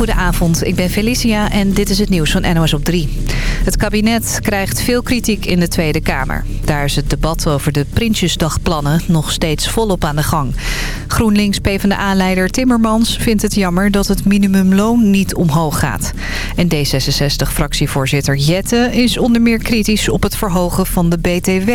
Goedenavond, ik ben Felicia en dit is het nieuws van NOS op 3. Het kabinet krijgt veel kritiek in de Tweede Kamer. Daar is het debat over de Prinsjesdagplannen nog steeds volop aan de gang. GroenLinks PvdA-leider Timmermans vindt het jammer dat het minimumloon niet omhoog gaat. En D66-fractievoorzitter Jette is onder meer kritisch op het verhogen van de BTW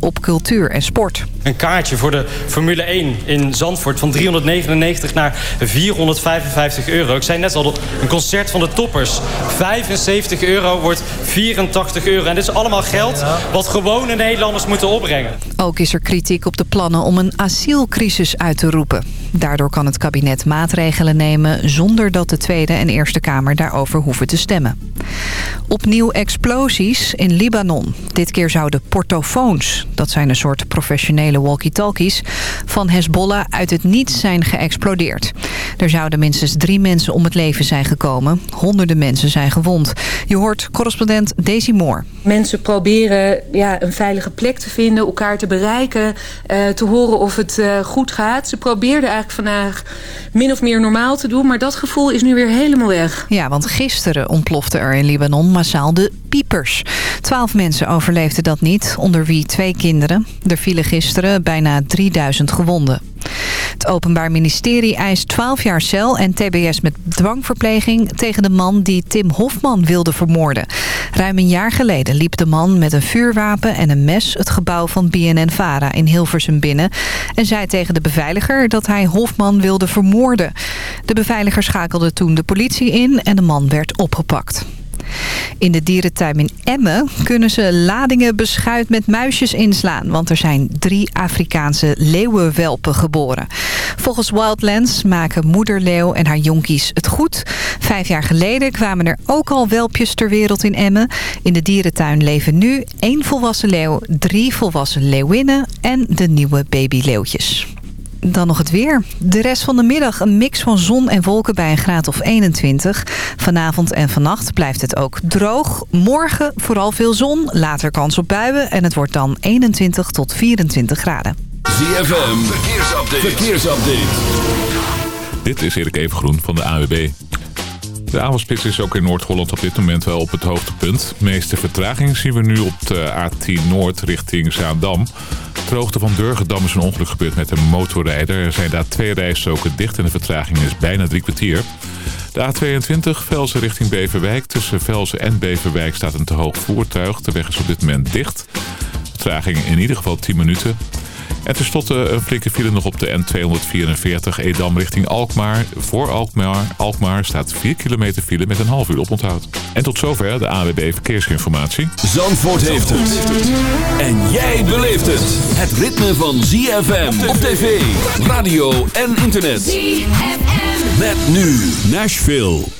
op cultuur en sport. Een kaartje voor de Formule 1 in Zandvoort van 399 naar 455 euro. Ik zei net al, een concert van de toppers. 75 euro wordt 84 euro. En dit is allemaal geld wat gewone Nederlanders moeten opbrengen. Ook is er kritiek op de plannen om een asielcrisis uit te roepen. Daardoor kan het kabinet maatregelen nemen zonder dat de Tweede en Eerste Kamer daarover hoeven te stemmen. Opnieuw explosies in Libanon. Dit keer zouden portofoons, dat zijn een soort professionele walkie-talkies, van Hezbollah uit het niets zijn geëxplodeerd. Er zouden minstens drie mensen om het leven zijn gekomen. Honderden mensen zijn gewond. Je hoort correspondent Daisy Moore. Mensen proberen ja, een veilige plek te vinden, elkaar te bereiken, uh, te horen of het uh, goed gaat. Ze probeerden vandaag min of meer normaal te doen, maar dat gevoel is nu weer helemaal weg. Ja, want gisteren ontplofte er in Libanon massaal de piepers. Twaalf mensen overleefden dat niet, onder wie twee kinderen. Er vielen gisteren bijna 3000 gewonden. Het Openbaar Ministerie eist 12 jaar cel en tbs met dwangverpleging tegen de man die Tim Hofman wilde vermoorden. Ruim een jaar geleden liep de man met een vuurwapen en een mes het gebouw van BNN-Vara in Hilversum binnen en zei tegen de beveiliger dat hij Hofman wilde vermoorden. De beveiliger schakelde toen de politie in en de man werd opgepakt. In de dierentuin in Emmen kunnen ze ladingen beschuit met muisjes inslaan. Want er zijn drie Afrikaanse leeuwenwelpen geboren. Volgens Wildlands maken moederleeuw en haar jonkies het goed. Vijf jaar geleden kwamen er ook al welpjes ter wereld in Emmen. In de dierentuin leven nu één volwassen leeuw, drie volwassen leeuwinnen en de nieuwe babyleeuwtjes. Dan nog het weer. De rest van de middag een mix van zon en wolken bij een graad of 21. Vanavond en vannacht blijft het ook droog. Morgen vooral veel zon, later kans op buien en het wordt dan 21 tot 24 graden. ZFM, verkeersupdate. verkeersupdate. Dit is Erik Evengroen van de AWB. De avondspits is ook in Noord-Holland op dit moment wel op het hoogtepunt. De meeste vertraging zien we nu op de A10 Noord richting Zaandam. Ter hoogte van Durgedam is een ongeluk gebeurd met een motorrijder. Er zijn daar twee rijstroken dicht en de vertraging is bijna drie kwartier. De A22 Velsen richting Beverwijk. Tussen Velsen en Beverwijk staat een te hoog voertuig. De weg is op dit moment dicht. Vertraging in ieder geval 10 minuten. En tenslotte een flinke file nog op de N244 Edam richting Alkmaar. Voor Alkmaar, Alkmaar staat 4 kilometer file met een half uur oponthoud. En tot zover de AWB Verkeersinformatie. Zandvoort heeft het. En jij beleeft het. Het ritme van ZFM op tv, radio en internet. ZFM. Met nu Nashville.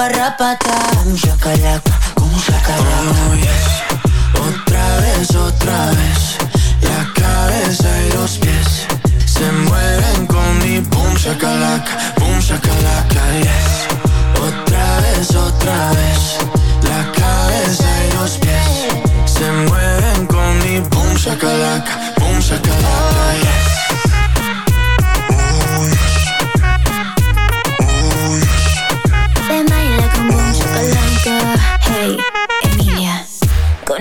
Garrapata. Boom shakalaka. Oh, yes. Otra vez, otra vez La cabeza y los pies Se mueven con mi boom shakalaka Boom shakalaka, yes Otra vez, otra vez La cabeza y los pies Se mueven con mi boom shakalaka Boom shakalaka, yes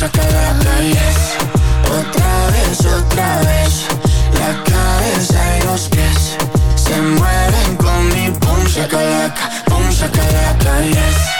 shakalaka Boom shakalaka, yes Otra vez, otra vez La cabeza y los pies Se mueven con mi boom shakalaka Boom shakalaka, yes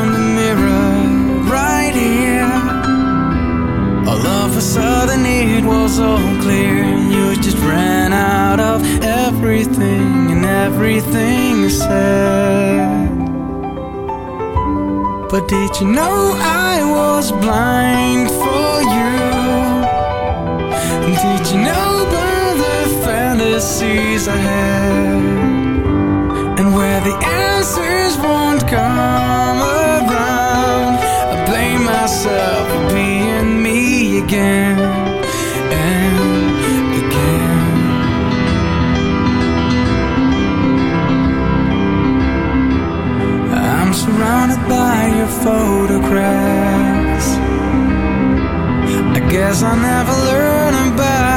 A sudden it was all clear. and You just ran out of everything and everything you said. But did you know I was blind for you? Did you know about the fantasies I had? And where the answers won't come again and again. I'm surrounded by your photographs. I guess I'll never learn about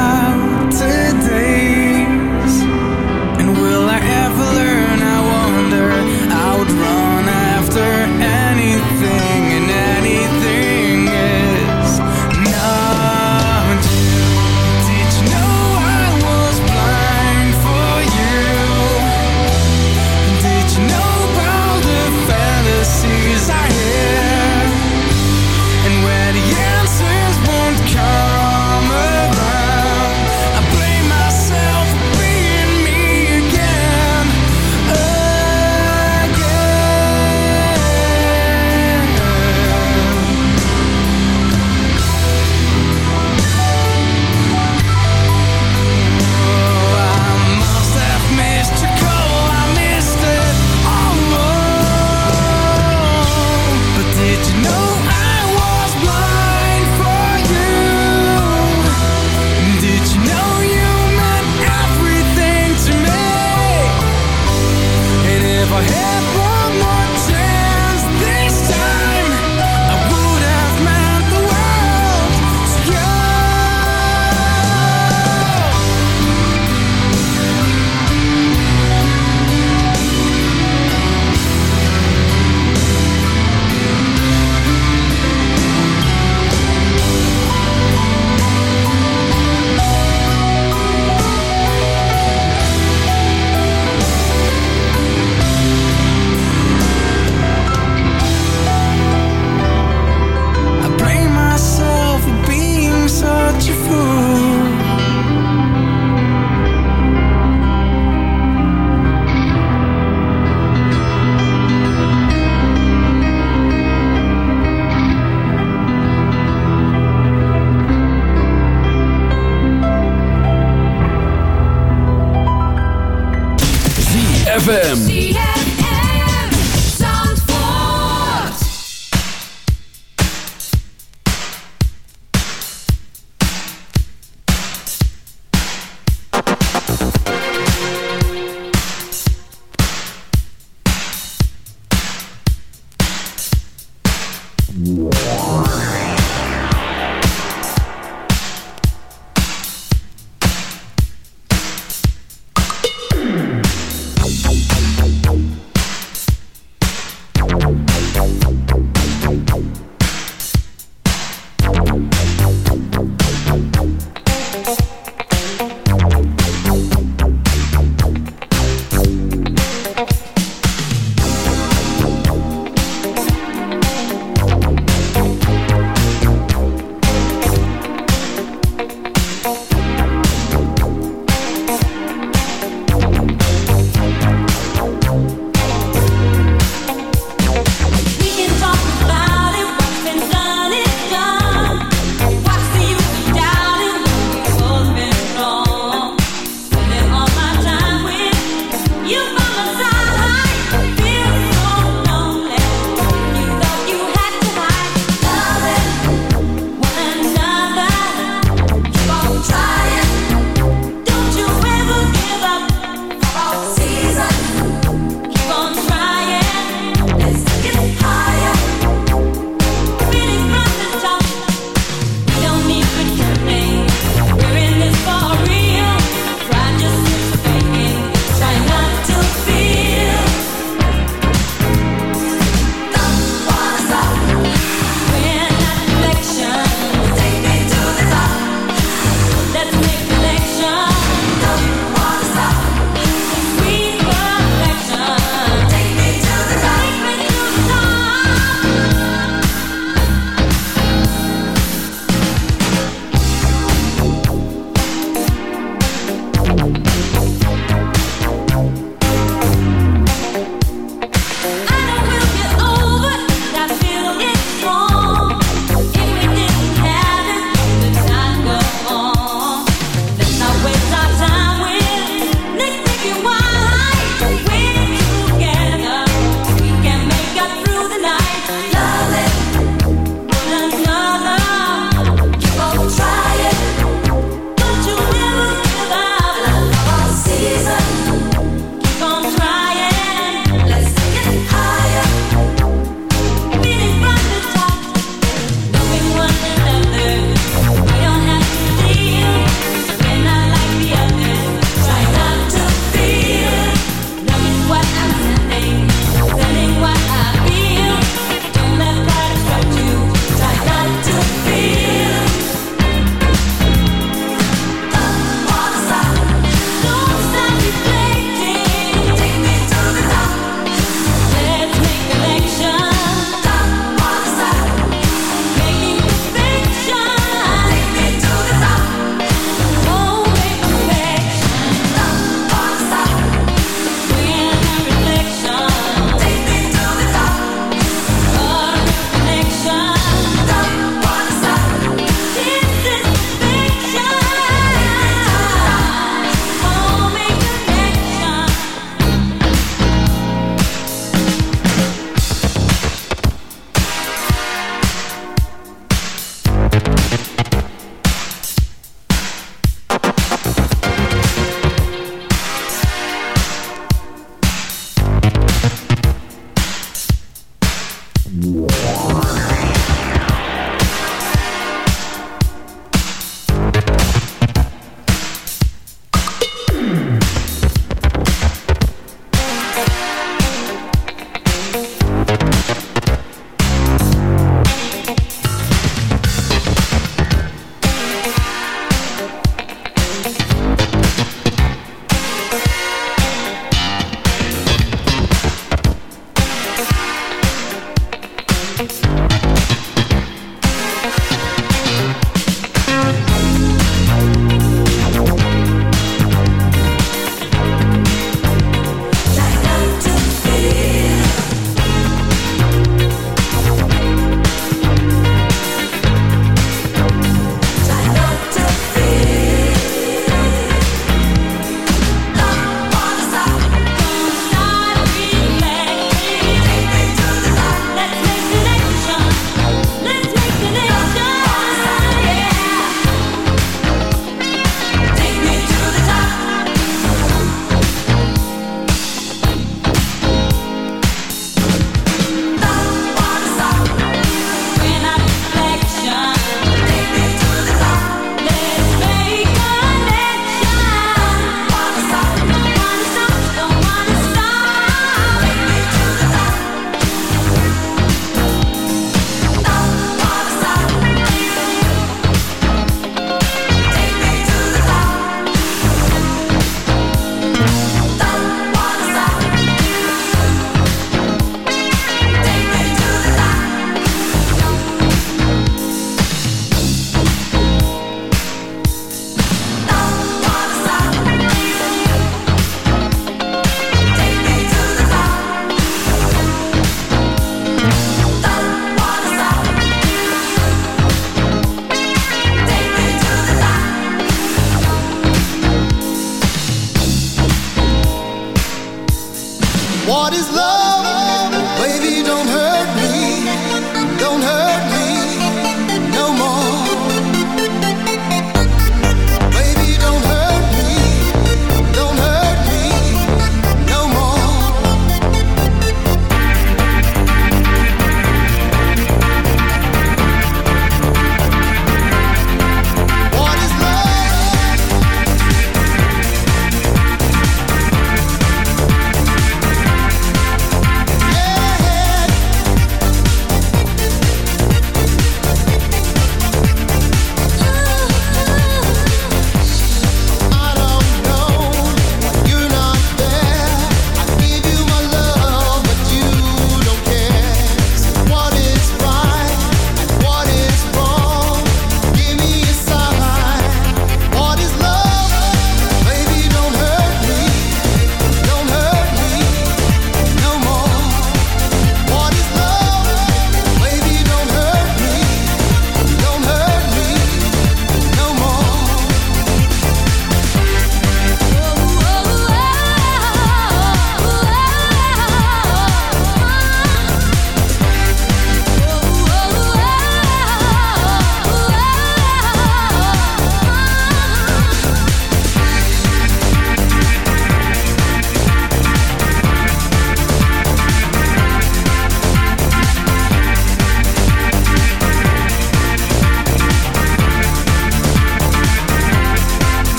ZFM.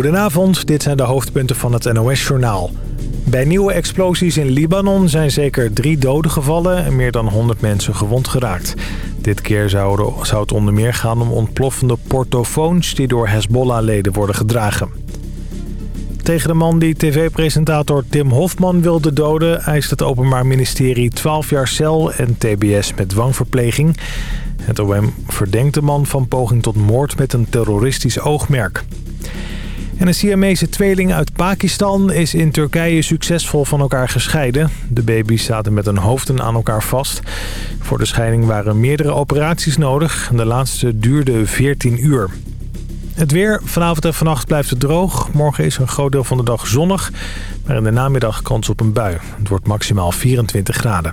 Goedenavond, dit zijn de hoofdpunten van het NOS-journaal. Bij nieuwe explosies in Libanon zijn zeker drie doden gevallen en meer dan 100 mensen gewond geraakt. Dit keer zou, het onder meer gaan om ontploffende portofoons die door Hezbollah-leden worden gedragen. Tegen de man die tv-presentator Tim Hofman wilde doden... eist het Openbaar Ministerie 12 jaar cel en tbs met dwangverpleging. Het OM verdenkt de man van poging tot moord met een terroristisch oogmerk. Een Siamese tweeling uit Pakistan is in Turkije succesvol van elkaar gescheiden. De baby's zaten met hun hoofden aan elkaar vast. Voor de scheiding waren meerdere operaties nodig. De laatste duurde 14 uur. Het weer. Vanavond en vannacht blijft het droog. Morgen is een groot deel van de dag zonnig. Maar in de namiddag kans op een bui. Het wordt maximaal 24 graden.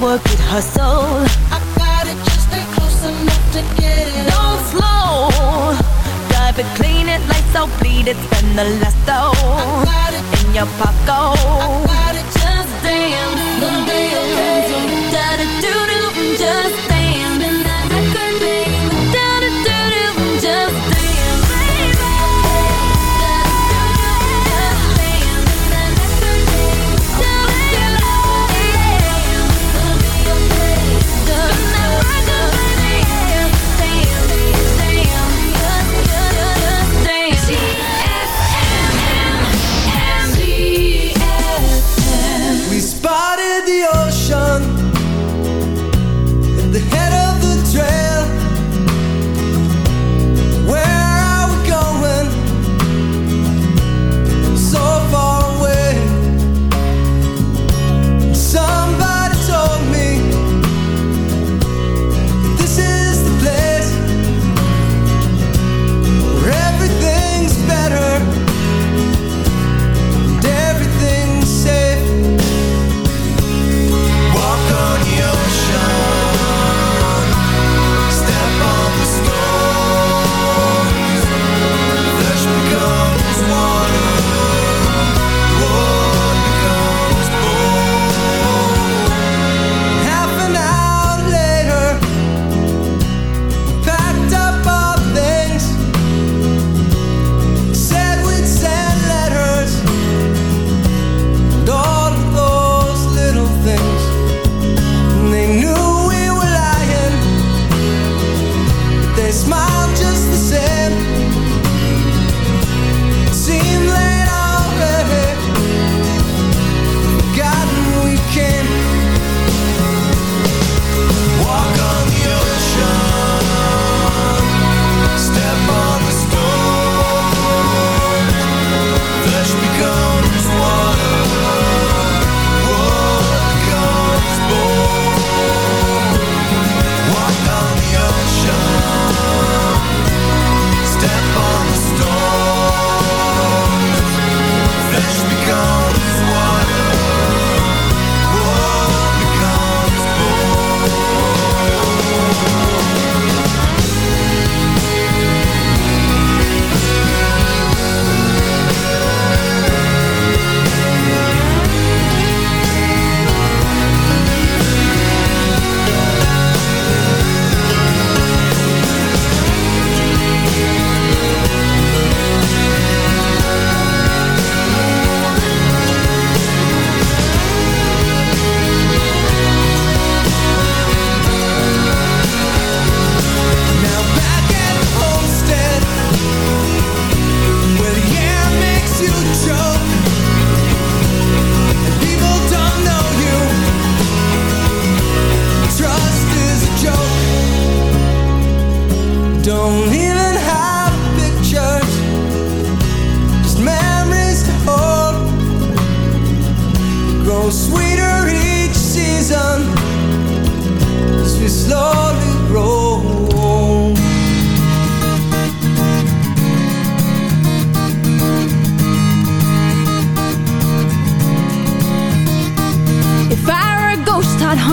work it, hustle. I got it, just stay close enough to get it. Don't slow. Drive it, clean it, lights out, bleed it, spend the last though. In your pocket. I got it, just damn. Don't be a Gotta do, do, just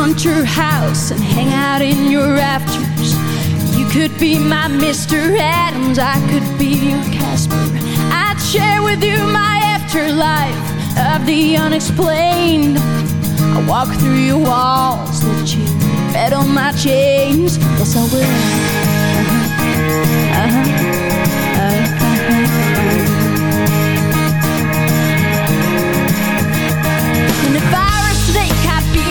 your house and hang out in your rafters. You could be my Mr. Adams, I could be your Casper. I'd share with you my afterlife of the unexplained. I walk through your walls, let you fed on my chains. Yes, I will. Uh -huh. Uh -huh. Uh -huh. And if I